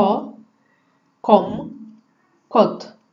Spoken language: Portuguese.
co, como, quanto.